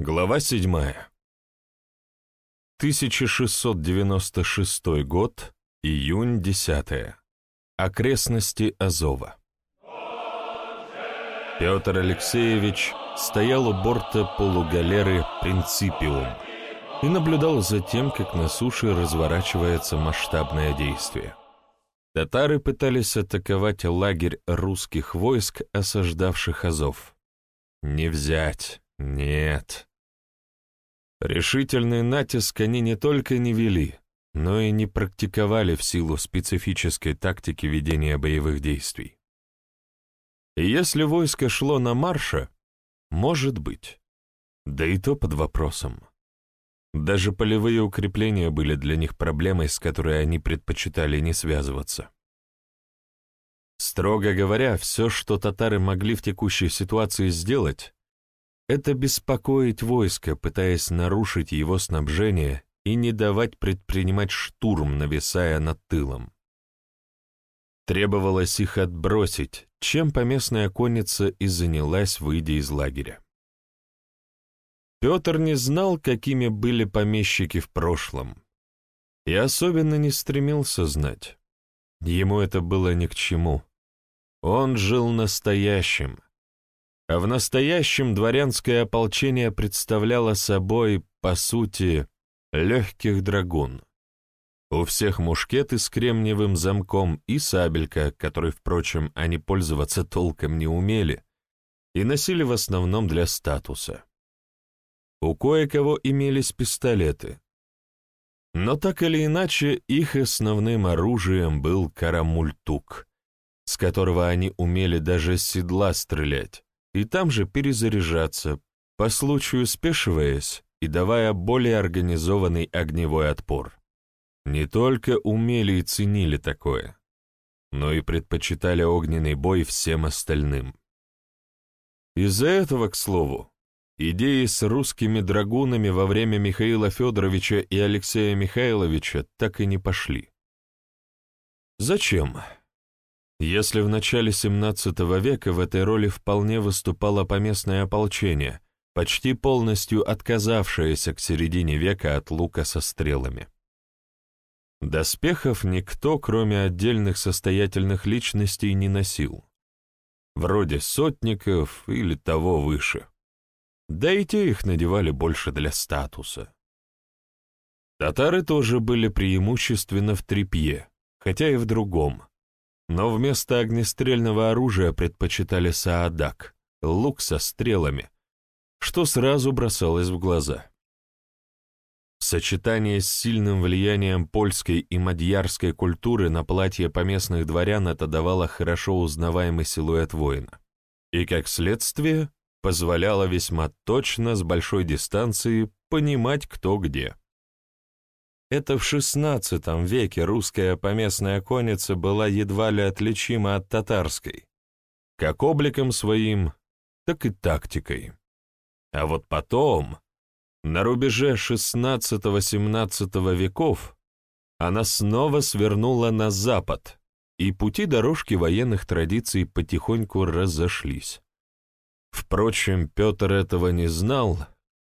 Глава 7. 1696 год, июнь 10. Окрестности Азова. Петр Алексеевич стоял у борта полугалеры «Принципиум» и наблюдал за тем, как на суше разворачивается масштабное действие. Татары пытались атаковать лагерь русских войск, осаждавших Азов. Не взять, нет. Решительный натиск они не только не вели, но и не практиковали в силу специфической тактики ведения боевых действий. И если войско шло на марше, может быть, да и то под вопросом. Даже полевые укрепления были для них проблемой, с которой они предпочитали не связываться. Строго говоря, все, что татары могли в текущей ситуации сделать, это беспокоить войско, пытаясь нарушить его снабжение и не давать предпринимать штурм, нависая над тылом. Требовалось их отбросить, чем поместная конница и занялась, выйдя из лагеря. Петр не знал, какими были помещики в прошлом, и особенно не стремился знать. Ему это было ни к чему. Он жил настоящим — в настоящем дворянское ополчение представляло собой, по сути, легких драгун. У всех мушкеты с кремниевым замком и сабелька, которой, впрочем, они пользоваться толком не умели, и носили в основном для статуса. У кое-кого имелись пистолеты. Но так или иначе, их основным оружием был карамультук, с которого они умели даже с седла стрелять, и там же перезаряжаться, по случаю спешиваясь и давая более организованный огневой отпор. Не только умели и ценили такое, но и предпочитали огненный бой всем остальным. Из-за этого, к слову, идеи с русскими драгунами во время Михаила Федоровича и Алексея Михайловича так и не пошли. Зачем? Если в начале XVII века в этой роли вполне выступало поместное ополчение, почти полностью отказавшееся к середине века от лука со стрелами. Доспехов никто, кроме отдельных состоятельных личностей, не носил. Вроде сотников или того выше. Да и те их надевали больше для статуса. Татары тоже были преимущественно в тряпье, хотя и в другом — но вместо огнестрельного оружия предпочитали саадак, лук со стрелами, что сразу бросалось в глаза. В сочетании с сильным влиянием польской и мадьярской культуры на платье поместных дворян это давало хорошо узнаваемый силуэт воина. И, как следствие, позволяло весьма точно с большой дистанции понимать, кто где. Это в XVI веке русская поместная конница была едва ли отличима от татарской, как обликом своим, так и тактикой. А вот потом, на рубеже XVI-XVII веков, она снова свернула на запад, и пути дорожки военных традиций потихоньку разошлись. Впрочем, Петр этого не знал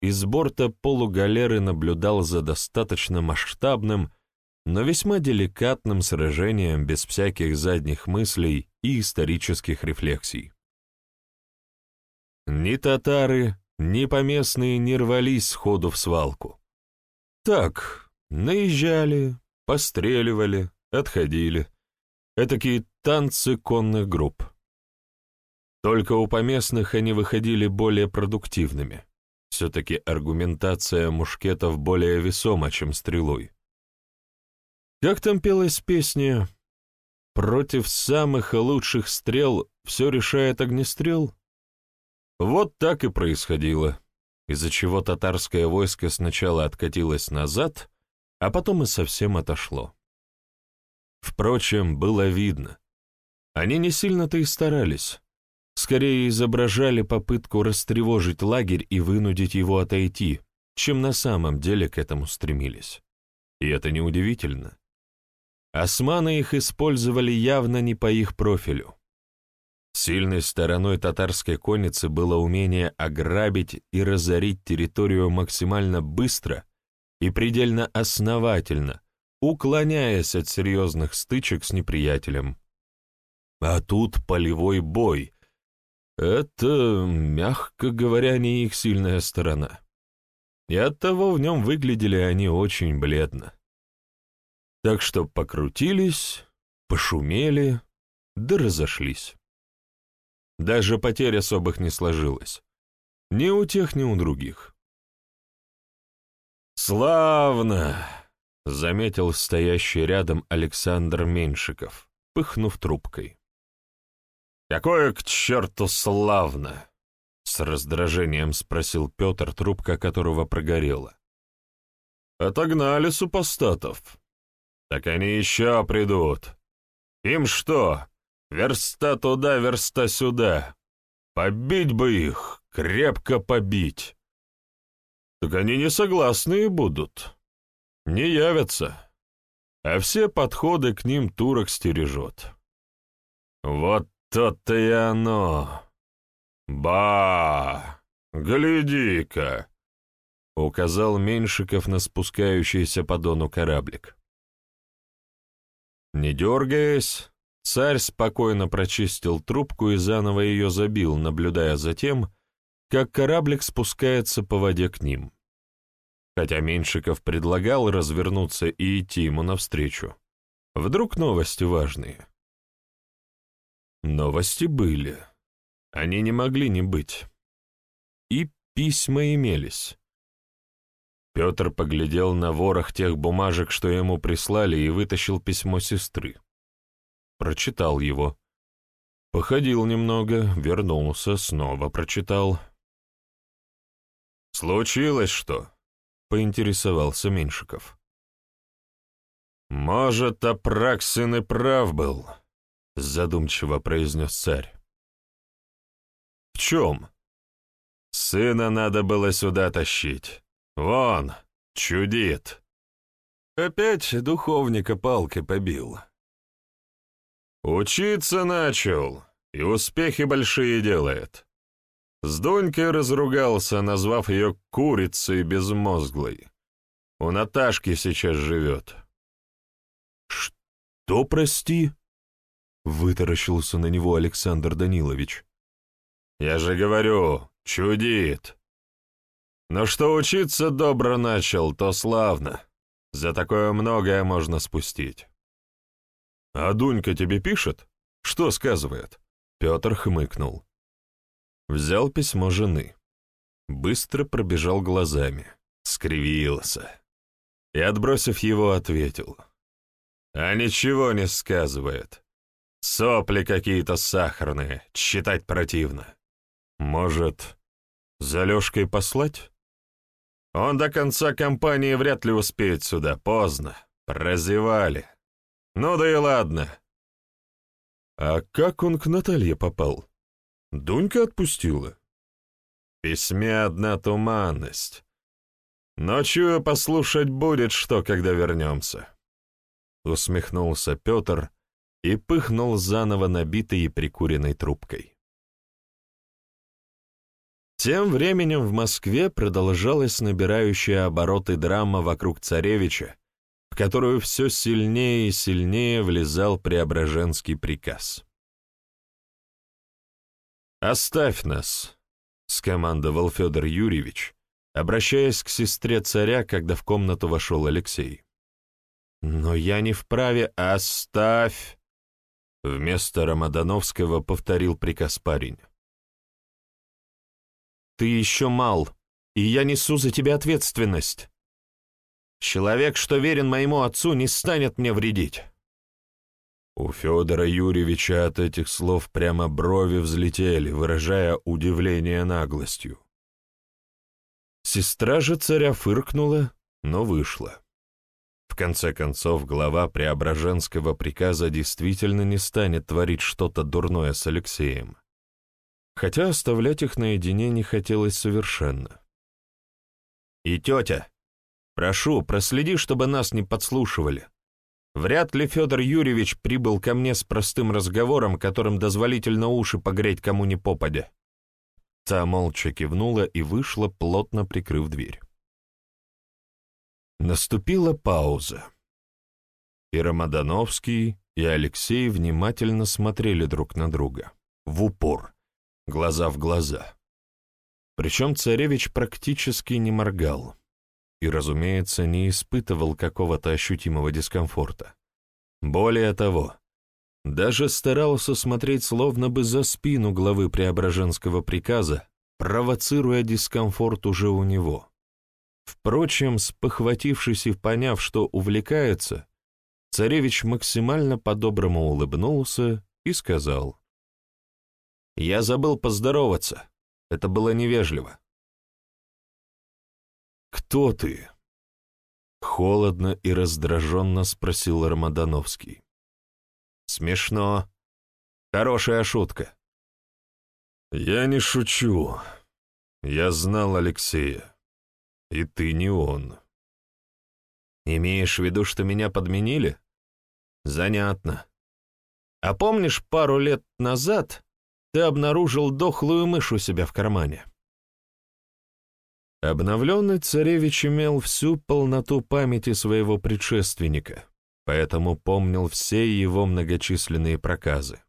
из борта полугалеры наблюдал за достаточно масштабным, но весьма деликатным сражением без всяких задних мыслей и исторических рефлексий. Ни татары, ни поместные не рвались сходу в свалку. Так, наезжали, постреливали, отходили. Этакие танцы конных групп. Только у поместных они выходили более продуктивными. Все-таки аргументация мушкетов более весома, чем стрелой. Как там пелась песня «Против самых лучших стрел все решает огнестрел»? Вот так и происходило, из-за чего татарское войско сначала откатилось назад, а потом и совсем отошло. Впрочем, было видно. Они не сильно-то и старались скорее изображали попытку растревожить лагерь и вынудить его отойти, чем на самом деле к этому стремились. И это неудивительно. Османы их использовали явно не по их профилю. Сильной стороной татарской конницы было умение ограбить и разорить территорию максимально быстро и предельно основательно, уклоняясь от серьезных стычек с неприятелем. А тут полевой бой. Это, мягко говоря, не их сильная сторона. И оттого в нем выглядели они очень бледно. Так что покрутились, пошумели, да разошлись. Даже потерь особых не сложилось. Ни у тех, ни у других. «Славно!» — заметил стоящий рядом Александр Меньшиков, пыхнув трубкой. «Какое к черту славно!» — с раздражением спросил Петр, трубка которого прогорела. «Отогнали супостатов. Так они еще придут. Им что, верста туда, верста сюда? Побить бы их, крепко побить. Так они не согласны будут. Не явятся. А все подходы к ним турок стережет. Вот то-то и оно. Ба! Гляди-ка! Указал Меньшиков на спускающийся по дону кораблик. Не дергаясь, царь спокойно прочистил трубку и заново ее забил, наблюдая за тем, как кораблик спускается по воде к ним. Хотя Меньшиков предлагал развернуться и идти ему навстречу. Вдруг новости важные. Новости были. Они не могли не быть. И письма имелись. Петр поглядел на ворох тех бумажек, что ему прислали, и вытащил письмо сестры. Прочитал его. Походил немного, вернулся, снова прочитал. «Случилось что?» — поинтересовался Меньшиков. «Может, Апраксин и прав был», — задумчиво произнес царь. «В чем?» «Сына надо было сюда тащить. Вон, чудит». Опять духовника палкой побил. Учиться начал, и успехи большие делает. С Донькой разругался, назвав ее курицей безмозглой. У Наташки сейчас живет. «Что, прости?» Вытаращился на него Александр Данилович. «Я же говорю, чудит. Но что учиться добро начал, то славно. За такое многое можно спустить». «А Дунька тебе пишет? Что сказывает?» Петр хмыкнул. Взял письмо жены. Быстро пробежал глазами, скривился. И, отбросив его, ответил. «А ничего не сказывает. Сопли какие-то сахарные, читать противно. Может, за Лёшкой послать? Он до конца кампании вряд ли успеет сюда, поздно. Прозевали. Ну да и ладно. А как он к Наталье попал? Дунька отпустила? В письме одна туманность. Ночью послушать будет, что, когда вернемся. Усмехнулся Петр, и пыхнул заново набитой и прикуренной трубкой. Тем временем в Москве продолжалась набирающая обороты драма вокруг царевича, в которую все сильнее и сильнее влезал Преображенский приказ. «Оставь нас», — скомандовал Федор Юрьевич, обращаясь к сестре царя, когда в комнату вошел Алексей. «Но я не вправе, оставь!» Вместо Рамадановского повторил приказ парень. «Ты еще мал, и я несу за тебя ответственность. Человек, что верен моему отцу, не станет мне вредить». У Федора Юрьевича от этих слов прямо брови взлетели, выражая удивление наглостью. Сестра же царя фыркнула, но вышла. Конце концов, глава Преображенского приказа действительно не станет творить что-то дурное с Алексеем. Хотя оставлять их наедине не хотелось совершенно. «И тетя, прошу, проследи, чтобы нас не подслушивали. Вряд ли Федор Юрьевич прибыл ко мне с простым разговором, которым дозволительно уши погреть кому ни попадя. Та молча кивнула и вышла, плотно прикрыв дверь. Наступила пауза. И Рамадановский, и Алексей внимательно смотрели друг на друга, в упор, глаза в глаза. Причем царевич практически не моргал и, разумеется, не испытывал какого-то ощутимого дискомфорта. Более того, даже старался смотреть словно бы за спину главы Преображенского приказа, провоцируя дискомфорт уже у него. Впрочем, спохватившись и поняв, что увлекается, царевич максимально по-доброму улыбнулся и сказал. «Я забыл поздороваться. Это было невежливо». «Кто ты?» Холодно и раздраженно спросил Рамадановский. Смешно. Хорошая шутка. Я не шучу. Я знал Алексея. И ты не он. Имеешь в виду, что меня подменили? Занятно. А помнишь, пару лет назад ты обнаружил дохлую мышь у себя в кармане? Обновленный царевич имел всю полноту памяти своего предшественника поэтому помнил все его многочисленные проказы.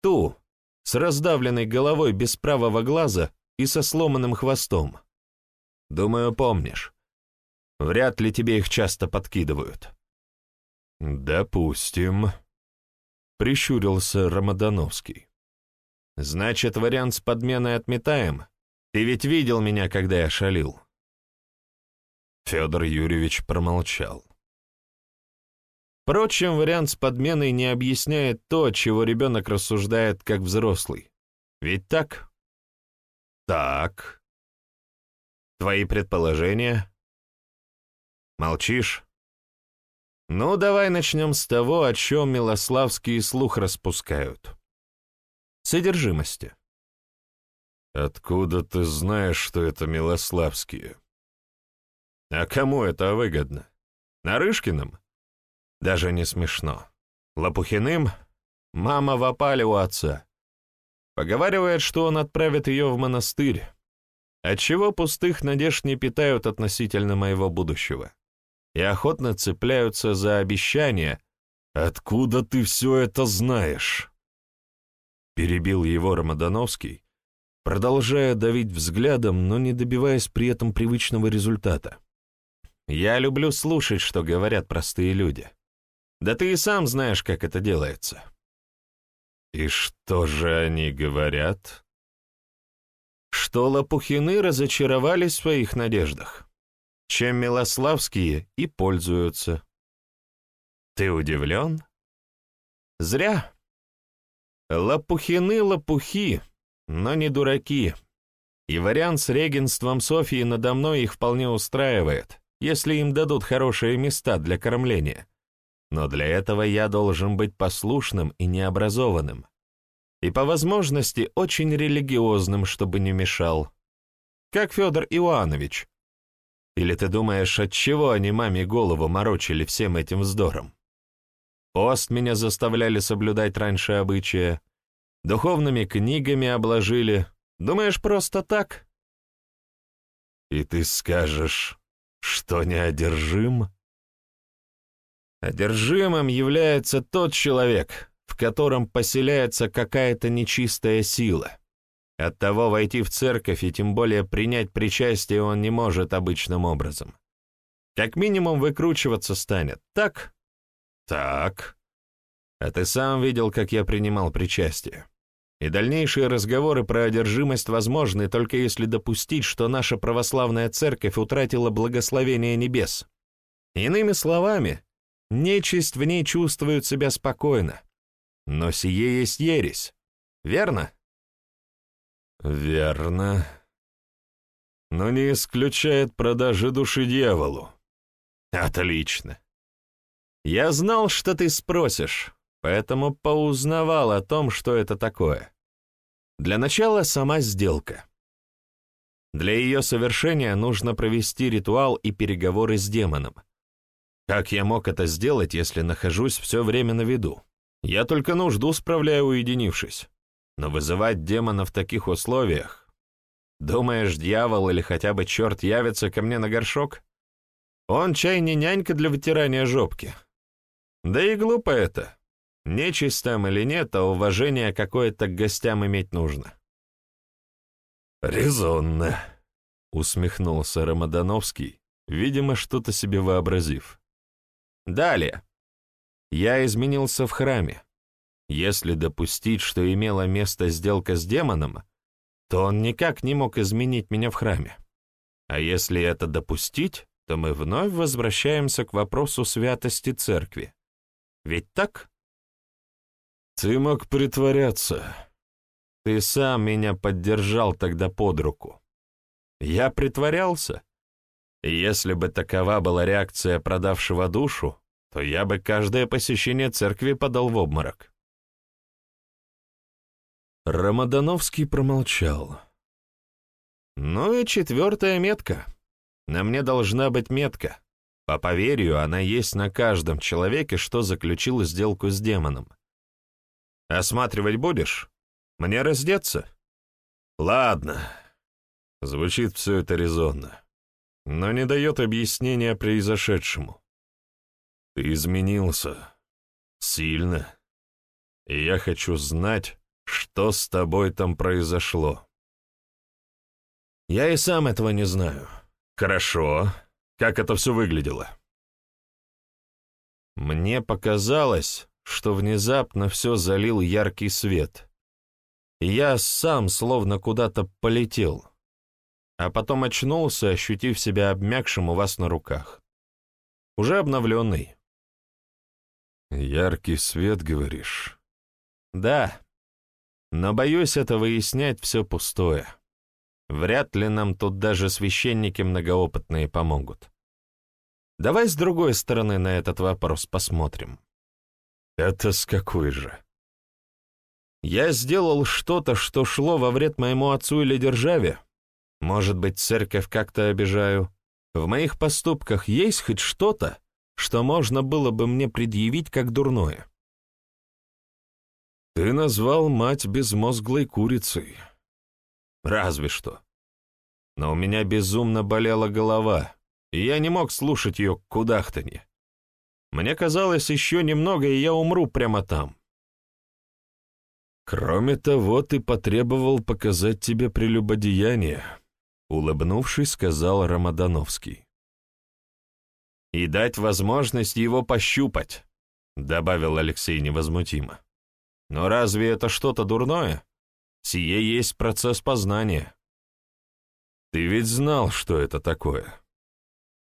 Ту, с раздавленной головой без правого глаза и со сломанным хвостом. Думаю, помнишь. Вряд ли тебе их часто подкидывают. Допустим, прищурился Рамадановский. Значит, вариант с подменой отметаем? Ты ведь видел меня, когда я шалил. Федор Юрьевич промолчал. Впрочем, вариант с подменой не объясняет то, чего ребенок рассуждает как взрослый. Ведь так? Так. Твои предположения? Молчишь? Ну, давай начнем с того, о чем Милославские слух распускают. Содержимости. Откуда ты знаешь, что это Милославские? А кому это выгодно? Нарышкиным? Даже не смешно. Лопухиным мама в опале у отца. Поговаривает, что он отправит ее в монастырь. Отчего пустых надежд не питают относительно моего будущего. И охотно цепляются за обещания. «Откуда ты все это знаешь?» Перебил его Рамадановский, продолжая давить взглядом, но не добиваясь при этом привычного результата. «Я люблю слушать, что говорят простые люди. Да ты и сам знаешь, как это делается. И что же они говорят? Что лопухины разочаровались в своих надеждах, чем милославские и пользуются. Ты удивлен? Зря. Лопухины лопухи, но не дураки. И вариант с регенством Софии надо мной их вполне устраивает, если им дадут хорошие места для кормления. Но для этого я должен быть послушным и необразованным. И по возможности очень религиозным, чтобы не мешал. Как Федор Иоанович. Или ты думаешь, от чего они маме голову морочили всем этим вздором? Пост меня заставляли соблюдать раньше обычая, духовными книгами обложили. Думаешь, просто так? И ты скажешь, что неодержим? Одержимым является тот человек, в котором поселяется какая-то нечистая сила. Оттого войти в церковь и тем более принять причастие он не может обычным образом. Как минимум выкручиваться станет, так? Так. А ты сам видел, как я принимал причастие. И дальнейшие разговоры про одержимость возможны только если допустить, что наша православная церковь утратила благословение небес. Иными словами, Нечисть в ней чувствует себя спокойно. Но сие есть ересь. Верно? Верно. Но не исключает продажи души дьяволу. Отлично. Я знал, что ты спросишь, поэтому поузнавал о том, что это такое. Для начала сама сделка. Для ее совершения нужно провести ритуал и переговоры с демоном. Как я мог это сделать, если нахожусь все время на виду? Я только нужду справляю, уединившись. Но вызывать демона в таких условиях... Думаешь, дьявол или хотя бы черт явится ко мне на горшок? Он чай не нянька для вытирания жопки. Да и глупо это. Нечисть там или нет, а уважение какое-то к гостям иметь нужно. «Резонно», — усмехнулся Рамадановский, видимо, что-то себе вообразив. «Далее. Я изменился в храме. Если допустить, что имела место сделка с демоном, то он никак не мог изменить меня в храме. А если это допустить, то мы вновь возвращаемся к вопросу святости церкви. Ведь так? Ты мог притворяться. Ты сам меня поддержал тогда под руку. Я притворялся? Если бы такова была реакция продавшего душу, то я бы каждое посещение церкви подал в обморок. Рамадановский промолчал. Ну и четвертая метка. На мне должна быть метка. По поверью, она есть на каждом человеке, что заключил сделку с демоном. Осматривать будешь? Мне раздеться? Ладно. Звучит все это резонно, но не дает объяснения произошедшему. Ты изменился. Сильно. И я хочу знать, что с тобой там произошло. Я и сам этого не знаю. Хорошо. Как это все выглядело? Мне показалось, что внезапно все залил яркий свет. И я сам словно куда-то полетел, а потом очнулся, ощутив себя обмякшим у вас на руках. Уже обновленный. «Яркий свет, говоришь?» «Да, но, боюсь, это выяснять все пустое. Вряд ли нам тут даже священники многоопытные помогут. Давай с другой стороны на этот вопрос посмотрим». «Это с какой же?» «Я сделал что-то, что шло во вред моему отцу или державе? Может быть, церковь как-то обижаю? В моих поступках есть хоть что-то, что можно было бы мне предъявить как дурное?» «Ты назвал мать безмозглой курицей». «Разве что. Но у меня безумно болела голова, и я не мог слушать ее кудахтанье. Мне казалось, еще немного, и я умру прямо там». «Кроме того, ты потребовал показать тебе прелюбодеяние», — улыбнувшись, сказал Рамадановский и дать возможность его пощупать», — добавил Алексей невозмутимо. «Но разве это что-то дурное? Сие есть процесс познания». «Ты ведь знал, что это такое?»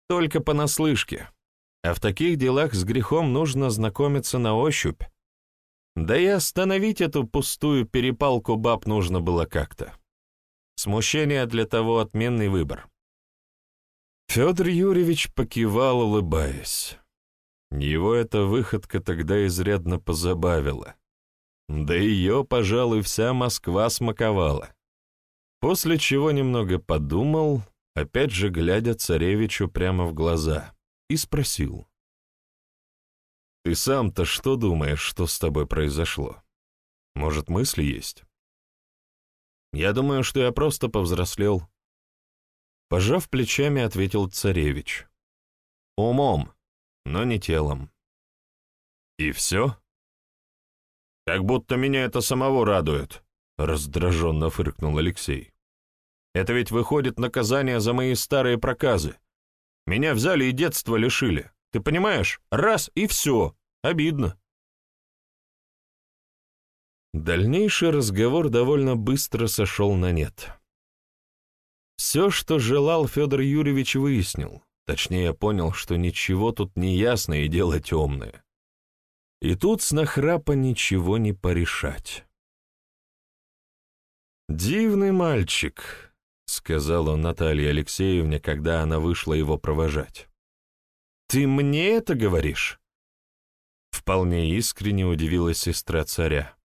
«Только понаслышке. А в таких делах с грехом нужно знакомиться на ощупь. Да и остановить эту пустую перепалку баб нужно было как-то. Смущение для того отменный выбор. Федор Юрьевич покивал, улыбаясь. Его эта выходка тогда изрядно позабавила. Да ее, пожалуй, вся Москва смаковала. После чего немного подумал, опять же глядя царевичу прямо в глаза, и спросил. «Ты сам-то что думаешь, что с тобой произошло? Может, мысли есть?» «Я думаю, что я просто повзрослел», Пожав плечами, ответил царевич. Умом, но не телом. И все? Как будто меня это самого радует, раздраженно фыркнул Алексей. Это ведь выходит наказание за мои старые проказы. Меня взяли и детство лишили. Ты понимаешь? Раз и все. Обидно. Дальнейший разговор довольно быстро сошел на нет. Все, что желал Федор Юрьевич, выяснил. Точнее, понял, что ничего тут не ясно и дело темное. И тут с нахрапа ничего не порешать. «Дивный мальчик», — сказал он Наталье Алексеевне, когда она вышла его провожать. «Ты мне это говоришь?» Вполне искренне удивилась сестра царя.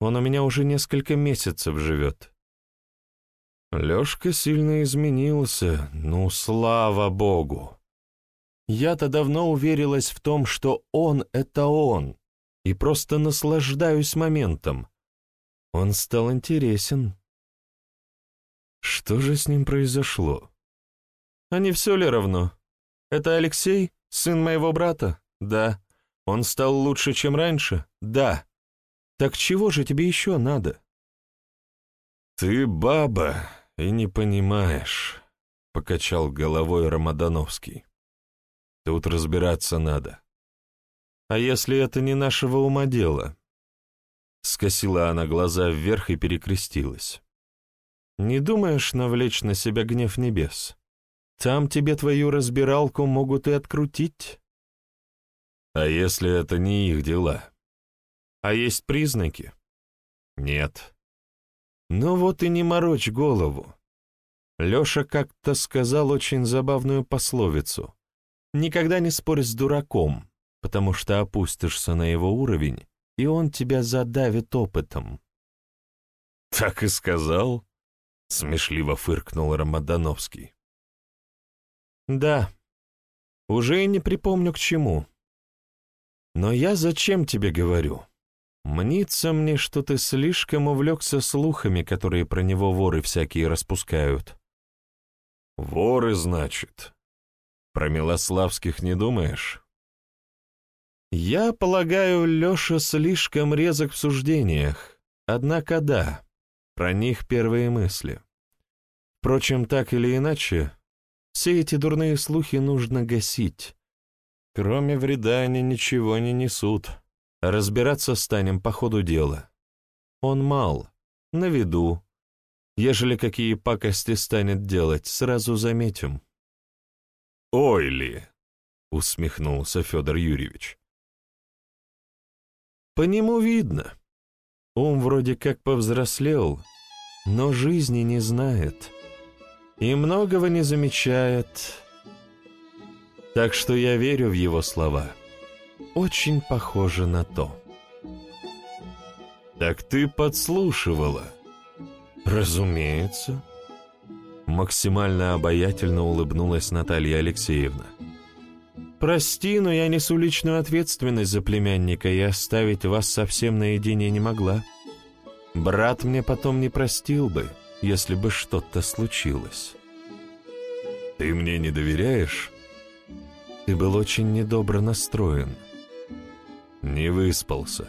«Он у меня уже несколько месяцев живет. Лёшка сильно изменился, ну, слава богу. Я-то давно уверилась в том, что он — это он, и просто наслаждаюсь моментом. Он стал интересен. Что же с ним произошло? А не все ли равно? Это Алексей, сын моего брата? Да. Он стал лучше, чем раньше? Да. Так чего же тебе еще надо? Ты баба и не понимаешь, — покачал головой Рамадановский. Тут разбираться надо. А если это не нашего ума дело? Скосила она глаза вверх и перекрестилась. Не думаешь навлечь на себя гнев небес? Там тебе твою разбиралку могут и открутить. А если это не их дела? А есть признаки? Нет. Ну вот и не морочь голову. Леша как-то сказал очень забавную пословицу. Никогда не спорь с дураком, потому что опустишься на его уровень, и он тебя задавит опытом. «Так и сказал?» — смешливо фыркнул Рамадановский. «Да, уже и не припомню к чему. Но я зачем тебе говорю? Мнится мне, что ты слишком увлекся слухами, которые про него воры всякие распускают». «Воры, значит? Про Милославских не думаешь?» «Я полагаю, Леша слишком резок в суждениях, однако да, про них первые мысли. Впрочем, так или иначе, все эти дурные слухи нужно гасить. Кроме вреда они ничего не несут. Разбираться станем по ходу дела. Он мал, на виду. Ежели какие пакости станет делать, сразу заметим. «Ой ли!» — усмехнулся Федор Юрьевич. «По нему видно. Ум вроде как повзрослел, но жизни не знает» и многого не замечает. Так что я верю в его слова. Очень похоже на то. «Так ты подслушивала?» «Разумеется». Максимально обаятельно улыбнулась Наталья Алексеевна. «Прости, но я несу личную ответственность за племянника и оставить вас совсем наедине не могла. Брат мне потом не простил бы» если бы что-то случилось. «Ты мне не доверяешь?» «Ты был очень недобро настроен». «Не выспался».